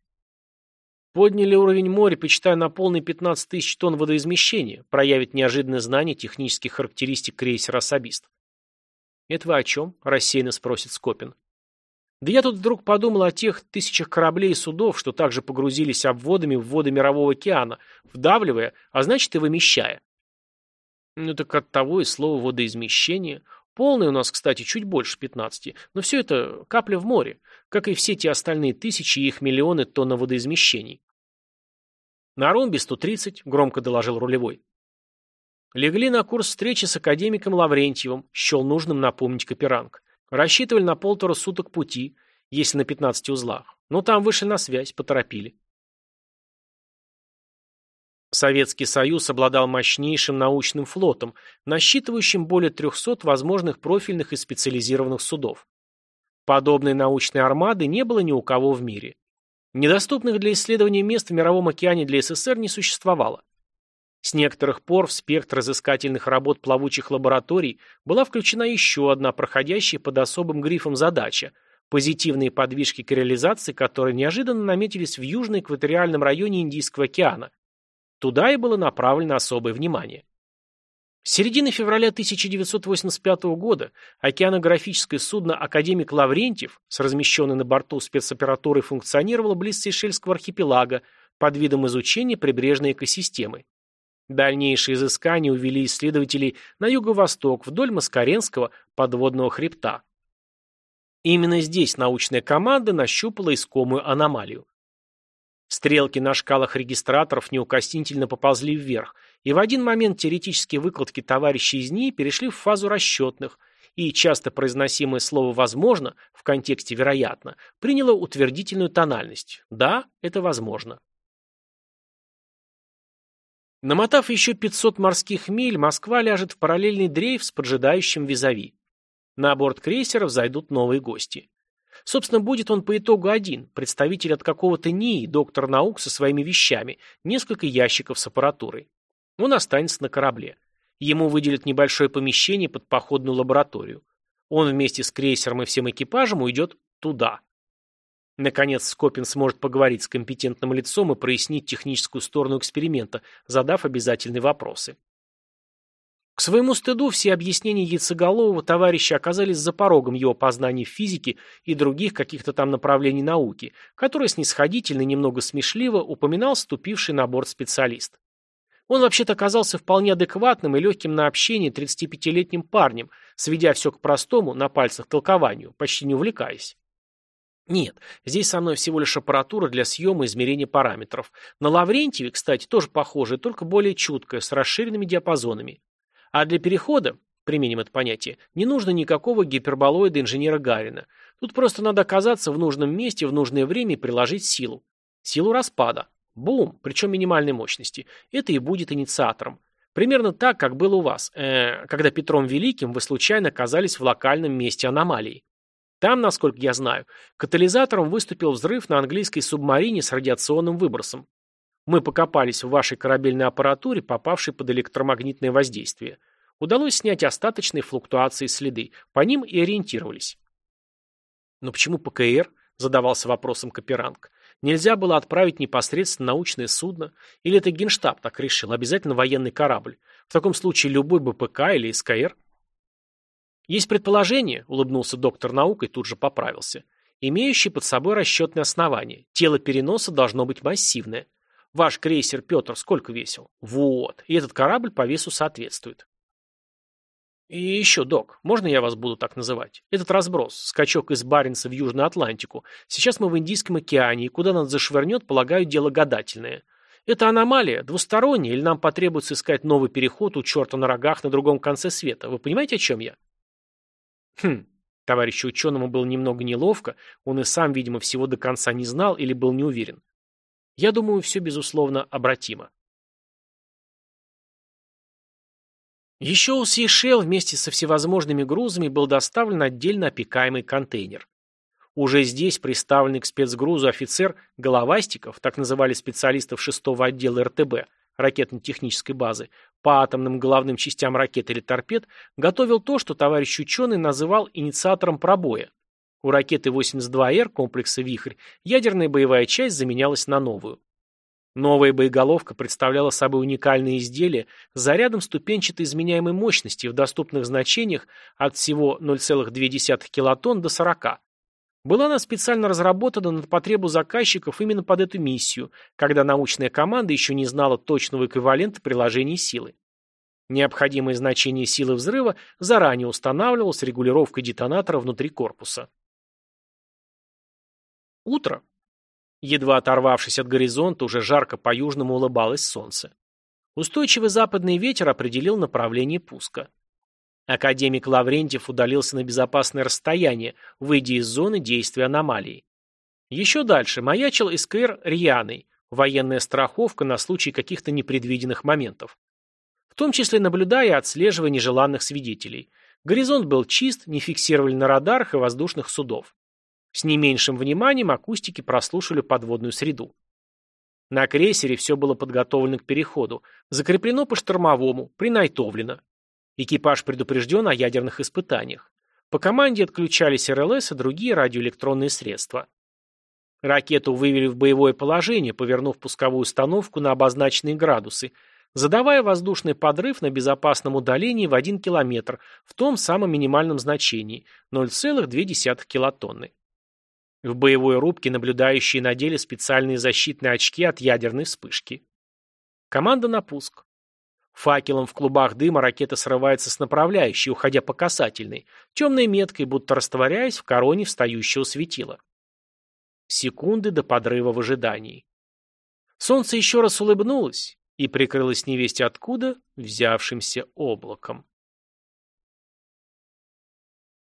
Подняли уровень моря, почитая на полный 15 тысяч тонн водоизмещения, проявит неожиданное знание технических характеристик крейсера «Особист». «Это вы о чем?» – рассеянно спросит Скопин. «Да я тут вдруг подумал о тех тысячах кораблей и судов, что также погрузились обводами в воды Мирового океана, вдавливая, а значит и вымещая». «Ну так от того и слово водоизмещение. Полный у нас, кстати, чуть больше 15, но все это капля в море, как и все те остальные тысячи и их миллионы тонн водоизмещений. На ромбе 130, громко доложил рулевой. Легли на курс встречи с академиком Лаврентьевым, счел нужным напомнить Каперанг. Рассчитывали на полтора суток пути, если на 15 узлах. Но там вышли на связь, поторопили. Советский Союз обладал мощнейшим научным флотом, насчитывающим более 300 возможных профильных и специализированных судов. Подобной научной армады не было ни у кого в мире. Недоступных для исследования мест в Мировом океане для СССР не существовало. С некоторых пор в спектр разыскательных работ плавучих лабораторий была включена еще одна проходящая под особым грифом задача – позитивные подвижки к реализации, которые неожиданно наметились в южно-экваториальном районе Индийского океана, Туда и было направлено особое внимание. С середины февраля 1985 года океанографическое судно «Академик Лаврентьев» с размещенной на борту спецопературой функционировало близ Сейшельского архипелага под видом изучения прибрежной экосистемы. Дальнейшие изыскания увели исследователей на юго-восток вдоль Маскаренского подводного хребта. Именно здесь научная команда нащупала искомую аномалию. Стрелки на шкалах регистраторов неукоснительно поползли вверх, и в один момент теоретические выкладки товарищей из НИИ перешли в фазу расчетных, и часто произносимое слово «возможно» в контексте «вероятно» приняло утвердительную тональность. Да, это возможно. Намотав еще 500 морских миль, Москва ляжет в параллельный дрейф с поджидающим визави. На борт крейсеров зайдут новые гости. Собственно, будет он по итогу один, представитель от какого-то НИИ, доктор наук со своими вещами, несколько ящиков с аппаратурой. Он останется на корабле. Ему выделят небольшое помещение под походную лабораторию. Он вместе с крейсером и всем экипажем уйдет туда. Наконец, Скопин сможет поговорить с компетентным лицом и прояснить техническую сторону эксперимента, задав обязательные вопросы. К своему стыду все объяснения яйцеголового товарища оказались за порогом его познаний в физике и других каких-то там направлений науки, которые снисходительно и немного смешливо упоминал ступивший на борт специалист. Он вообще-то оказался вполне адекватным и легким на общение 35-летним парнем, сведя все к простому, на пальцах толкованию, почти не увлекаясь. Нет, здесь со мной всего лишь аппаратура для съема и измерения параметров. На Лаврентьеве, кстати, тоже похожая, только более чуткая, с расширенными диапазонами. А для перехода, применим это понятие, не нужно никакого гиперболоида инженера Гарина. Тут просто надо оказаться в нужном месте в нужное время и приложить силу. Силу распада. Бум, причем минимальной мощности. Это и будет инициатором. Примерно так, как было у вас, э, когда Петром Великим вы случайно оказались в локальном месте аномалии. Там, насколько я знаю, катализатором выступил взрыв на английской субмарине с радиационным выбросом. Мы покопались в вашей корабельной аппаратуре, попавшей под электромагнитное воздействие. Удалось снять остаточные флуктуации следы. По ним и ориентировались. Но почему ПКР? Задавался вопросом Каперанг. Нельзя было отправить непосредственно научное судно? Или это генштаб так решил? Обязательно военный корабль? В таком случае любой БПК или СКР? Есть предположение, улыбнулся доктор наук и тут же поправился, имеющий под собой расчетное основание. Тело переноса должно быть массивное. Ваш крейсер Петр сколько весил? Вот. И этот корабль по весу соответствует. И еще, док, можно я вас буду так называть? Этот разброс, скачок из Баренца в Южную Атлантику. Сейчас мы в Индийском океане, и куда нас зашвырнет, полагаю, дело гадательное. Это аномалия, двусторонняя, или нам потребуется искать новый переход у черта на рогах на другом конце света? Вы понимаете, о чем я? Хм, товарищу ученому было немного неловко, он и сам, видимо, всего до конца не знал или был не уверен. Я думаю, все, безусловно, обратимо. Еще у Сейшел вместе со всевозможными грузами был доставлен отдельно опекаемый контейнер. Уже здесь представленный к спецгрузу офицер Головастиков, так называли специалистов шестого отдела РТБ, ракетно-технической базы, по атомным головным частям ракет или торпед, готовил то, что товарищ ученый называл инициатором пробоя. У ракеты 82Р комплекса «Вихрь» ядерная боевая часть заменялась на новую. Новая боеголовка представляла собой уникальное изделие с зарядом ступенчатой изменяемой мощности в доступных значениях от всего 0,2 килотонн до 40. Была она специально разработана на потребу заказчиков именно под эту миссию, когда научная команда еще не знала точного эквивалента приложения силы. Необходимое значение силы взрыва заранее устанавливалось регулировкой детонатора внутри корпуса. Утро. Едва оторвавшись от горизонта, уже жарко по-южному улыбалось солнце. Устойчивый западный ветер определил направление пуска. Академик Лаврентьев удалился на безопасное расстояние, выйдя из зоны действия аномалии. Еще дальше маячил СКР «Рьяный», военная страховка на случай каких-то непредвиденных моментов. В том числе наблюдая и отслеживая нежеланных свидетелей. Горизонт был чист, не фиксировали на радарах и воздушных судов. С не меньшим вниманием акустики прослушали подводную среду. На крейсере все было подготовлено к переходу, закреплено по штормовому, принайтовлено. Экипаж предупрежден о ядерных испытаниях. По команде отключались РЛС и другие радиоэлектронные средства. Ракету вывели в боевое положение, повернув пусковую установку на обозначенные градусы, задавая воздушный подрыв на безопасном удалении в 1 километр в том самом минимальном значении – 0,2 килотонны. В боевой рубке наблюдающие надели специальные защитные очки от ядерной вспышки. Команда на пуск. Факелом в клубах дыма ракета срывается с направляющей, уходя по касательной, темной меткой, будто растворяясь в короне встающего светила. Секунды до подрыва в ожидании. Солнце еще раз улыбнулось и прикрылось невесть откуда взявшимся облаком.